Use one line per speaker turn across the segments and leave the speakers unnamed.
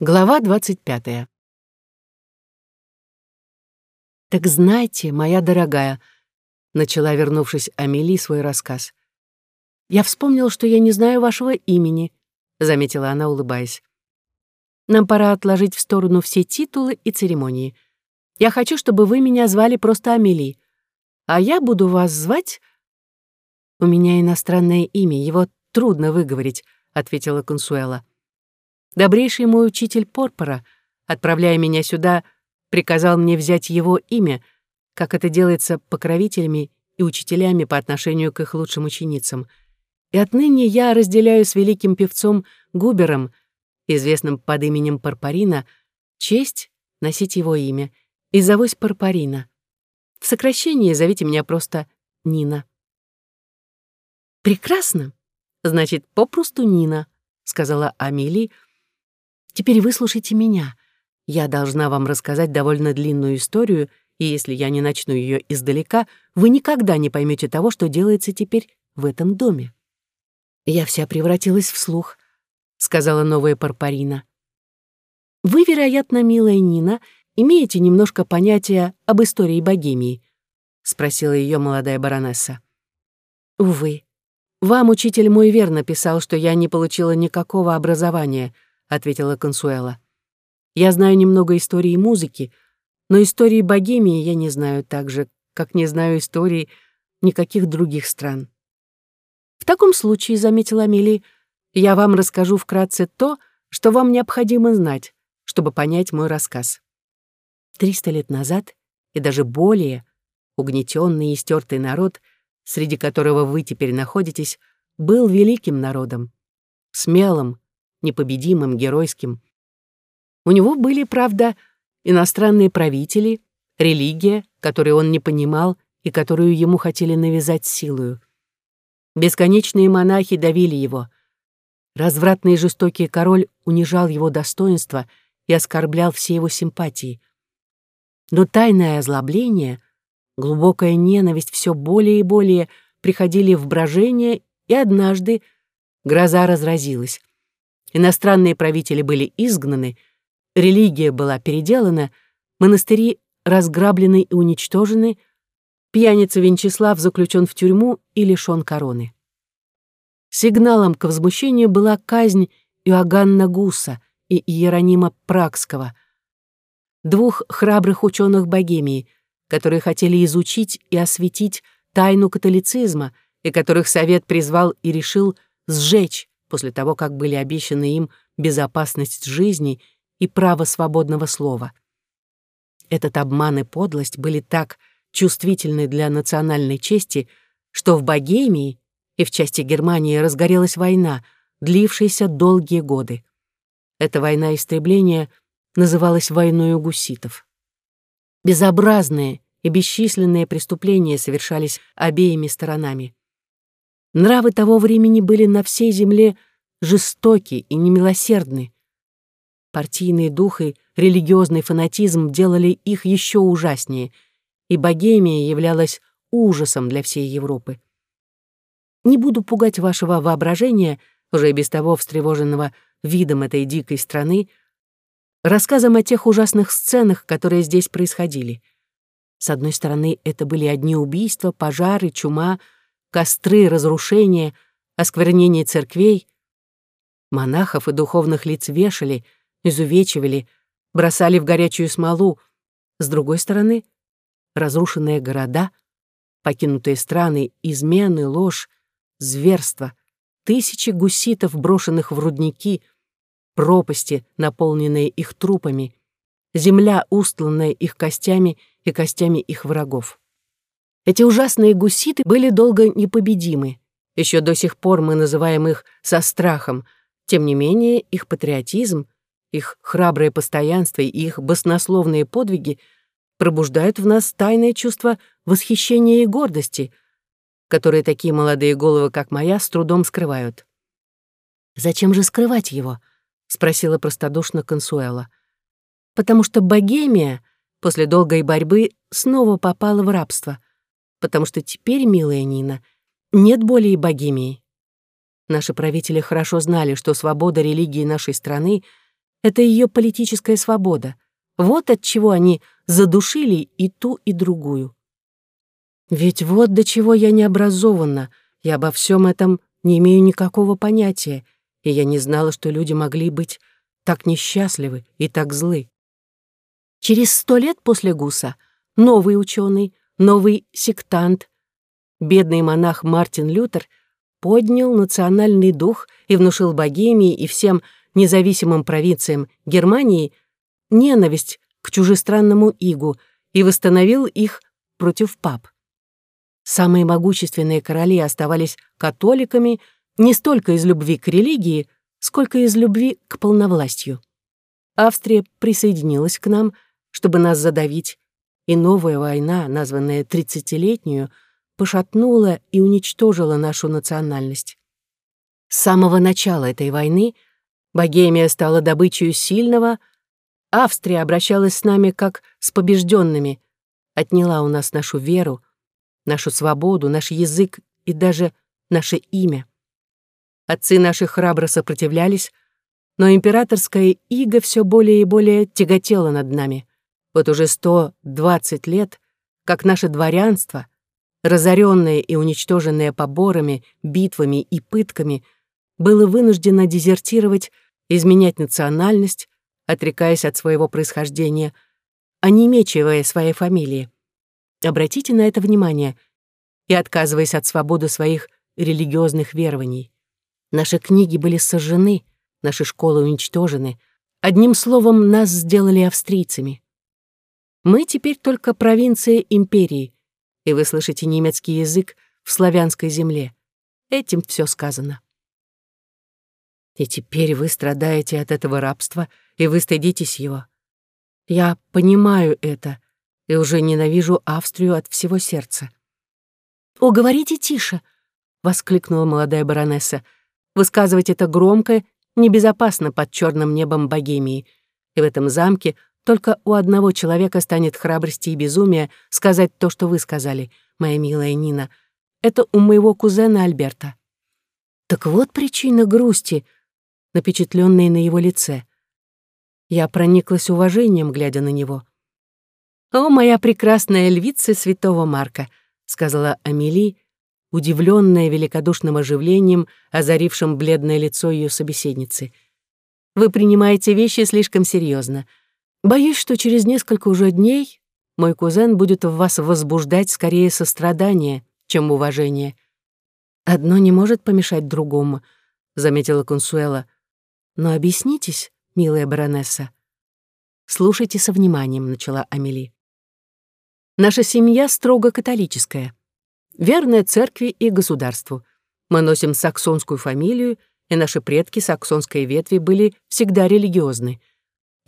Глава двадцать пятая. «Так знайте, моя дорогая», — начала, вернувшись Амели, свой рассказ. «Я вспомнил, что я не знаю вашего имени», — заметила она, улыбаясь. «Нам пора отложить в сторону все титулы и церемонии. Я хочу, чтобы вы меня звали просто Амели, а я буду вас звать...» «У меня иностранное имя, его трудно выговорить», — ответила Консуэла. Добрейший мой учитель Порпора, отправляя меня сюда, приказал мне взять его имя, как это делается покровителями и учителями по отношению к их лучшим ученицам. И отныне я разделяю с великим певцом Губером, известным под именем Парпарина, честь носить его имя, и зовусь Парпарина. В сокращении зовите меня просто Нина. «Прекрасно. Значит, попросту Нина», — сказала Амелия, Теперь выслушайте меня. Я должна вам рассказать довольно длинную историю, и если я не начну ее издалека, вы никогда не поймете того, что делается теперь в этом доме. Я вся превратилась в слух, сказала новая Парпарина. Вы, вероятно, милая Нина, имеете немножко понятия об истории Богемии, спросила ее молодая баронесса. Увы, вам учитель мой верно писал, что я не получила никакого образования —— ответила Консуэла. «Я знаю немного истории музыки, но истории Богемии я не знаю так же, как не знаю истории никаких других стран». «В таком случае», — заметила Амелия, — «я вам расскажу вкратце то, что вам необходимо знать, чтобы понять мой рассказ». Триста лет назад, и даже более, угнетенный и стертый народ, среди которого вы теперь находитесь, был великим народом, смелым, непобедимым, геройским. У него были, правда, иностранные правители, религия, которую он не понимал и которую ему хотели навязать силою. Бесконечные монахи давили его. Развратный и жестокий король унижал его достоинство и оскорблял все его симпатии. Но тайное озлобление, глубокая ненависть все более и более приходили в брожение, и однажды гроза разразилась. Иностранные правители были изгнаны, религия была переделана, монастыри разграблены и уничтожены, пьяница Венчеслав заключен в тюрьму и лишен короны. Сигналом к возмущению была казнь Иоганна Гуса и Иеронима Пракского, двух храбрых ученых Богемии, которые хотели изучить и осветить тайну католицизма и которых Совет призвал и решил сжечь после того, как были обещаны им безопасность жизни и право свободного слова. Этот обман и подлость были так чувствительны для национальной чести, что в Богемии и в части Германии разгорелась война, длившаяся долгие годы. Эта война истребления называлась войной гуситов. Безобразные и бесчисленные преступления совершались обеими сторонами. Нравы того времени были на всей земле жестоки и немилосердны. Партийный дух и религиозный фанатизм делали их еще ужаснее, и Богемия являлась ужасом для всей Европы. Не буду пугать вашего воображения, уже и без того встревоженного видом этой дикой страны, рассказом о тех ужасных сценах, которые здесь происходили. С одной стороны, это были одни убийства, пожары, чума — костры, разрушения, осквернение церквей. Монахов и духовных лиц вешали, изувечивали, бросали в горячую смолу. С другой стороны, разрушенные города, покинутые страны, измены, ложь, зверство, тысячи гуситов, брошенных в рудники, пропасти, наполненные их трупами, земля, устланная их костями и костями их врагов. Эти ужасные гуситы были долго непобедимы. Еще до сих пор мы называем их со страхом. Тем не менее, их патриотизм, их храброе постоянство и их баснословные подвиги пробуждают в нас тайное чувство восхищения и гордости, которые такие молодые головы, как моя, с трудом скрывают. «Зачем же скрывать его?» — спросила простодушно Консуэла. «Потому что Богемия после долгой борьбы снова попала в рабство — потому что теперь, милая Нина, нет более богемии. Наши правители хорошо знали, что свобода религии нашей страны Это ее политическая свобода. Вот от чего они задушили и ту, и другую. Ведь вот до чего я не образована, я обо всем этом не имею никакого понятия, и я не знала, что люди могли быть так несчастливы и так злы. Через сто лет после Гуса новый ученый, новый сектант, бедный монах Мартин Лютер поднял национальный дух и внушил Богемии и всем независимым провинциям Германии ненависть к чужестранному игу и восстановил их против пап. Самые могущественные короли оставались католиками не столько из любви к религии, сколько из любви к полновластью. Австрия присоединилась к нам, чтобы нас задавить, и новая война, названная тридцатилетнюю, пошатнула и уничтожила нашу национальность. С самого начала этой войны Богемия стала добычей сильного, Австрия обращалась с нами как с побежденными, отняла у нас нашу веру, нашу свободу, наш язык и даже наше имя. Отцы наши храбро сопротивлялись, но императорская ига все более и более тяготела над нами. Вот уже сто двадцать лет, как наше дворянство, разоренное и уничтоженное поборами, битвами и пытками, было вынуждено дезертировать, изменять национальность, отрекаясь от своего происхождения, а не мечивая своей фамилии. Обратите на это внимание и отказываясь от свободы своих религиозных верований. Наши книги были сожжены, наши школы уничтожены. Одним словом, нас сделали австрийцами. Мы теперь только провинция империи, и вы слышите немецкий язык в славянской земле. Этим все сказано. И теперь вы страдаете от этого рабства, и вы стыдитесь его. Я понимаю это, и уже ненавижу Австрию от всего сердца. «О, говорите тише!» — воскликнула молодая баронесса. «Высказывать это громко небезопасно под черным небом Богемии, и в этом замке только у одного человека станет храбрости и безумия сказать то, что вы сказали, моя милая Нина. Это у моего кузена Альберта». Так вот причина грусти, напечатленной на его лице. Я прониклась уважением, глядя на него. «О, моя прекрасная львица святого Марка», — сказала Амели, удивленная великодушным оживлением, озарившим бледное лицо ее собеседницы. «Вы принимаете вещи слишком серьезно. Боюсь, что через несколько уже дней мой кузен будет в вас возбуждать скорее сострадание, чем уважение. Одно не может помешать другому», — заметила Консуэла. «Но объяснитесь, милая баронесса». «Слушайте со вниманием», — начала Амели. Наша семья строго католическая, верная церкви и государству. Мы носим саксонскую фамилию, и наши предки саксонской ветви были всегда религиозны.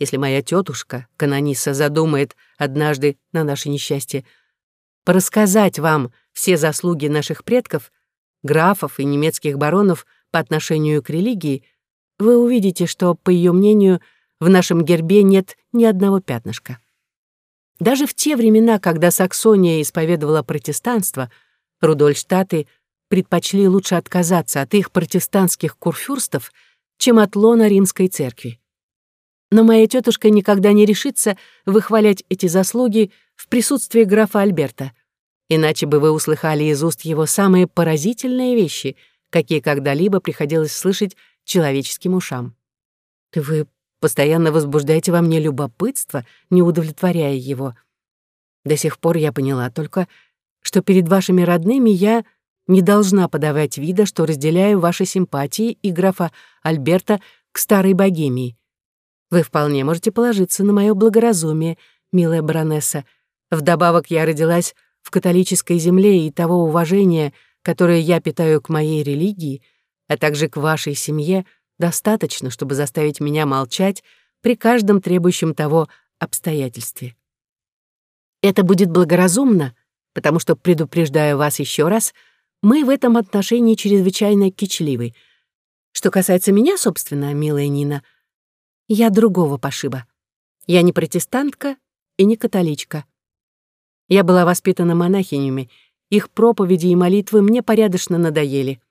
Если моя тетушка, канониса, задумает однажды на наше несчастье порассказать вам все заслуги наших предков, графов и немецких баронов по отношению к религии, вы увидите, что, по ее мнению, в нашем гербе нет ни одного пятнышка. Даже в те времена, когда Саксония исповедовала протестанство, Рудольштаты предпочли лучше отказаться от их протестантских курфюрстов, чем от лона римской церкви. Но моя тетушка никогда не решится выхвалять эти заслуги в присутствии графа Альберта, иначе бы вы услыхали из уст его самые поразительные вещи, какие когда-либо приходилось слышать человеческим ушам. «Вы постоянно возбуждаете во мне любопытство, не удовлетворяя его. До сих пор я поняла только, что перед вашими родными я не должна подавать вида, что разделяю ваши симпатии и графа Альберта к старой богемии. Вы вполне можете положиться на мое благоразумие, милая баронесса. Вдобавок я родилась в католической земле и того уважения, которое я питаю к моей религии, а также к вашей семье — достаточно, чтобы заставить меня молчать при каждом требующем того обстоятельстве. Это будет благоразумно, потому что, предупреждаю вас еще раз, мы в этом отношении чрезвычайно кичливы. Что касается меня, собственно, милая Нина, я другого пошиба. Я не протестантка и не католичка. Я была воспитана монахинями, их проповеди и молитвы мне порядочно надоели.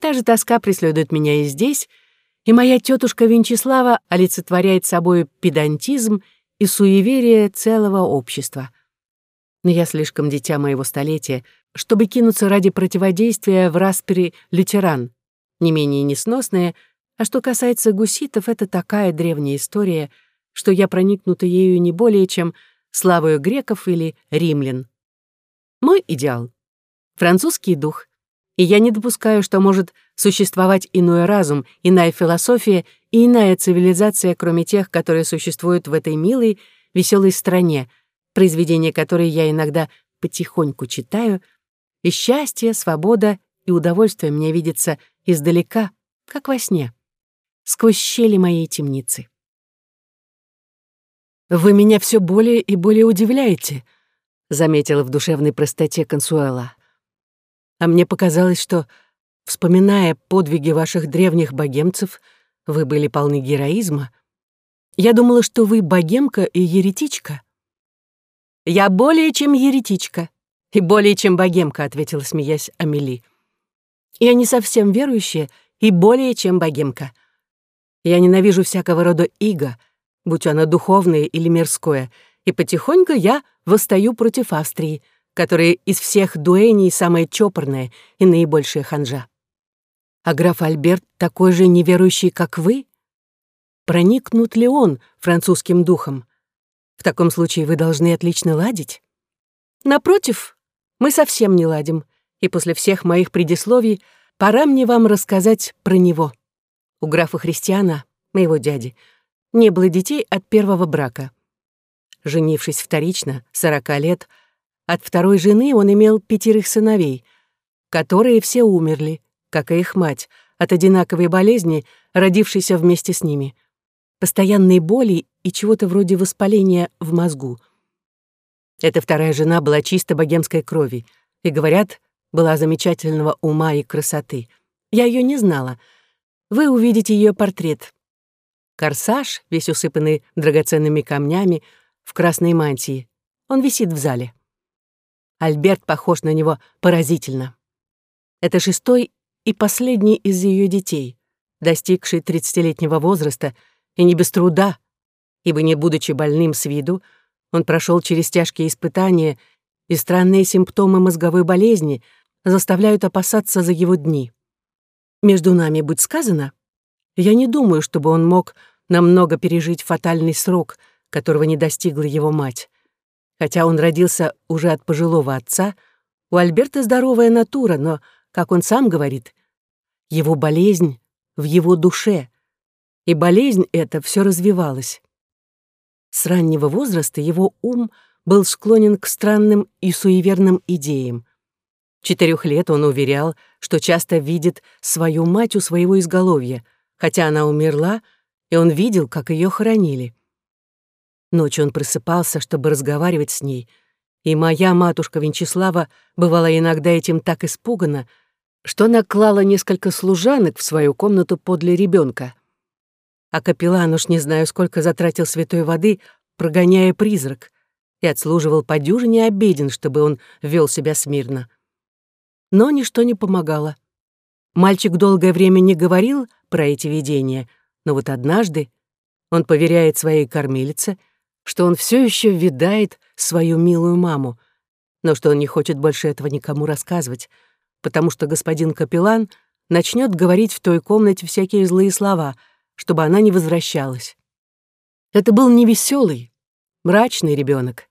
Та же тоска преследует меня и здесь — И моя тетушка Венчеслава олицетворяет собой педантизм и суеверие целого общества. Но я слишком дитя моего столетия, чтобы кинуться ради противодействия в распри лютеран, не менее несносная, а что касается гуситов, это такая древняя история, что я проникнута ею не более, чем славою греков или римлян. Мой идеал — французский дух, и я не допускаю, что может существовать иной разум, иная философия и иная цивилизация, кроме тех, которые существуют в этой милой, веселой стране, произведения которой я иногда потихоньку читаю, и счастье, свобода и удовольствие мне видится издалека, как во сне сквозь щели моей темницы. «Вы меня все более и более удивляете», — заметила в душевной простоте Консуэла. «А мне показалось, что, вспоминая подвиги ваших древних богемцев, вы были полны героизма. Я думала, что вы богемка и еретичка». «Я более чем еретичка и более чем богемка», — ответила, смеясь Амели. «Я не совсем верующая и более чем богемка». Я ненавижу всякого рода иго, будь оно духовное или мирское, и потихоньку я восстаю против Австрии, которая из всех дуэней самая чопорная и наибольшая ханжа. А граф Альберт такой же неверующий, как вы? Проникнут ли он французским духом? В таком случае вы должны отлично ладить. Напротив, мы совсем не ладим, и после всех моих предисловий пора мне вам рассказать про него. У графа Христиана, моего дяди, не было детей от первого брака. Женившись вторично, сорока лет, от второй жены он имел пятерых сыновей, которые все умерли, как и их мать, от одинаковой болезни, родившейся вместе с ними, постоянной боли и чего-то вроде воспаления в мозгу. Эта вторая жена была чисто богемской крови и, говорят, была замечательного ума и красоты. Я ее не знала — вы увидите ее портрет. Корсаж, весь усыпанный драгоценными камнями, в красной мантии. Он висит в зале. Альберт похож на него поразительно. Это шестой и последний из ее детей, достигший тридцатилетнего возраста, и не без труда, ибо не будучи больным с виду, он прошел через тяжкие испытания, и странные симптомы мозговой болезни заставляют опасаться за его дни. Между нами будь сказано, я не думаю, чтобы он мог намного пережить фатальный срок, которого не достигла его мать. Хотя он родился уже от пожилого отца, у Альберта здоровая натура, но, как он сам говорит, его болезнь в его душе, и болезнь эта все развивалась. С раннего возраста его ум был склонен к странным и суеверным идеям. Четырех лет он уверял, что часто видит свою мать у своего изголовья, хотя она умерла, и он видел, как ее хоронили. Ночью он просыпался, чтобы разговаривать с ней, и моя матушка Венчеслава бывала иногда этим так испугана, что она клала несколько служанок в свою комнату подле ребенка. А капеллан уж не знаю, сколько затратил святой воды, прогоняя призрак, и отслуживал по дюжине обеден, чтобы он вел себя смирно но ничто не помогало. Мальчик долгое время не говорил про эти видения, но вот однажды он поверяет своей кормилице, что он все еще видает свою милую маму, но что он не хочет больше этого никому рассказывать, потому что господин капеллан начнет говорить в той комнате всякие злые слова, чтобы она не возвращалась. Это был невеселый, мрачный ребенок.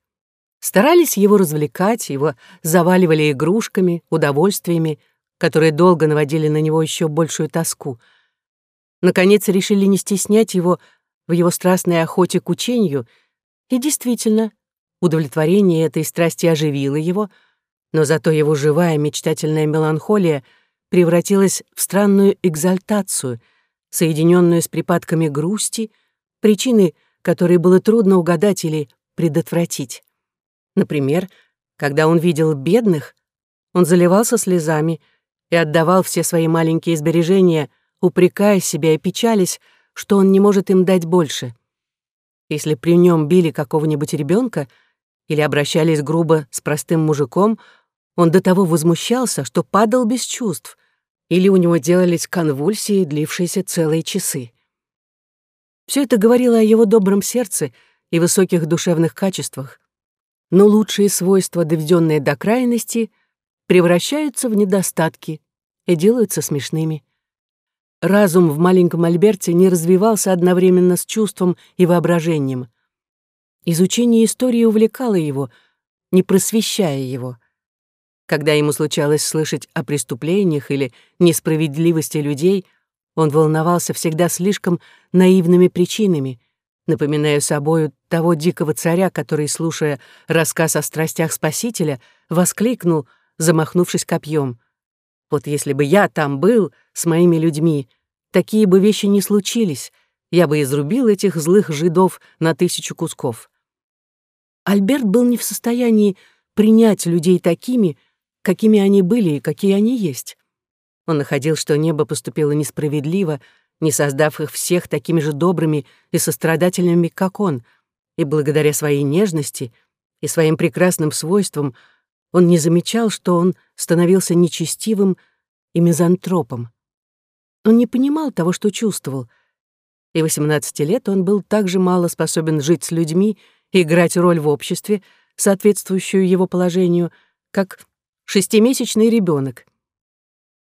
Старались его развлекать, его заваливали игрушками, удовольствиями, которые долго наводили на него еще большую тоску. Наконец решили не стеснять его в его страстной охоте к учению, и действительно, удовлетворение этой страсти оживило его, но зато его живая мечтательная меланхолия превратилась в странную экзальтацию, соединенную с припадками грусти, причины которой было трудно угадать или предотвратить. Например, когда он видел бедных, он заливался слезами и отдавал все свои маленькие сбережения, упрекая себя и печались, что он не может им дать больше. Если при нем били какого-нибудь ребенка или обращались грубо с простым мужиком, он до того возмущался, что падал без чувств, или у него делались конвульсии, длившиеся целые часы. Все это говорило о его добром сердце и высоких душевных качествах, но лучшие свойства, доведенные до крайности, превращаются в недостатки и делаются смешными. Разум в маленьком Альберте не развивался одновременно с чувством и воображением. Изучение истории увлекало его, не просвещая его. Когда ему случалось слышать о преступлениях или несправедливости людей, он волновался всегда слишком наивными причинами, напоминая собою того дикого царя, который, слушая рассказ о страстях Спасителя, воскликнул, замахнувшись копьем. «Вот если бы я там был с моими людьми, такие бы вещи не случились, я бы изрубил этих злых жидов на тысячу кусков». Альберт был не в состоянии принять людей такими, какими они были и какие они есть. Он находил, что небо поступило несправедливо, не создав их всех такими же добрыми и сострадательными, как он, и благодаря своей нежности и своим прекрасным свойствам он не замечал, что он становился нечестивым и мизантропом. Он не понимал того, что чувствовал, и 18 лет он был также мало способен жить с людьми, играть роль в обществе, соответствующую его положению, как шестимесячный ребенок.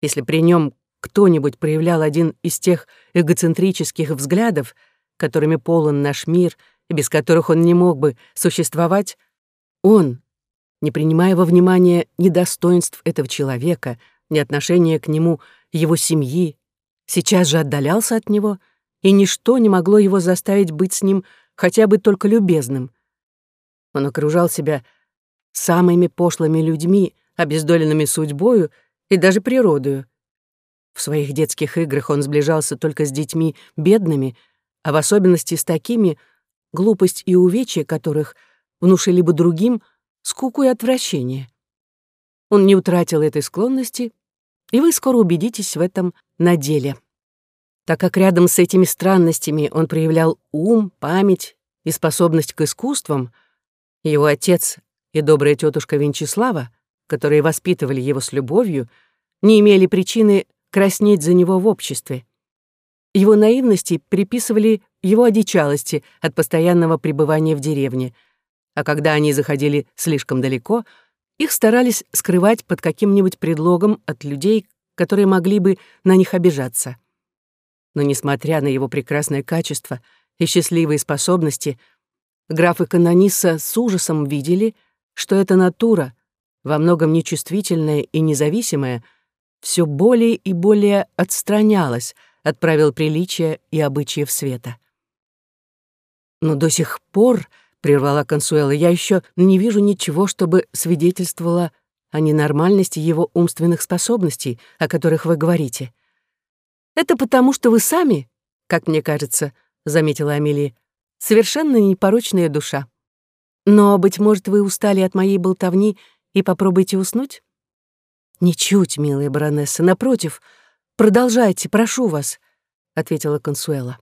Если при нем кто-нибудь проявлял один из тех эгоцентрических взглядов, которыми полон наш мир и без которых он не мог бы существовать, он, не принимая во внимание ни достоинств этого человека, ни отношения к нему его семьи, сейчас же отдалялся от него, и ничто не могло его заставить быть с ним хотя бы только любезным. Он окружал себя самыми пошлыми людьми, обездоленными судьбою и даже природою. В своих детских играх он сближался только с детьми бедными, а в особенности с такими, глупость и увечья которых внушили бы другим скуку и отвращение. Он не утратил этой склонности, и вы скоро убедитесь в этом на деле. Так как рядом с этими странностями он проявлял ум, память и способность к искусствам, его отец и добрая тетушка Венчеслава, которые воспитывали его с любовью, не имели причины краснеть за него в обществе. Его наивности приписывали его одичалости от постоянного пребывания в деревне, а когда они заходили слишком далеко, их старались скрывать под каким-нибудь предлогом от людей, которые могли бы на них обижаться. Но несмотря на его прекрасное качество и счастливые способности, граф и канониса с ужасом видели, что эта натура, во многом нечувствительная и независимая, все более и более отстранялась от правил приличия и обычаев света. Но до сих пор, — прервала Консуэла, — я еще не вижу ничего, чтобы свидетельствовало о ненормальности его умственных способностей, о которых вы говорите. Это потому, что вы сами, как мне кажется, — заметила Амелия, — совершенно непорочная душа. Но, быть может, вы устали от моей болтовни и попробуйте уснуть? «Ничуть, милая баронесса, напротив, продолжайте, прошу вас», — ответила Консуэла.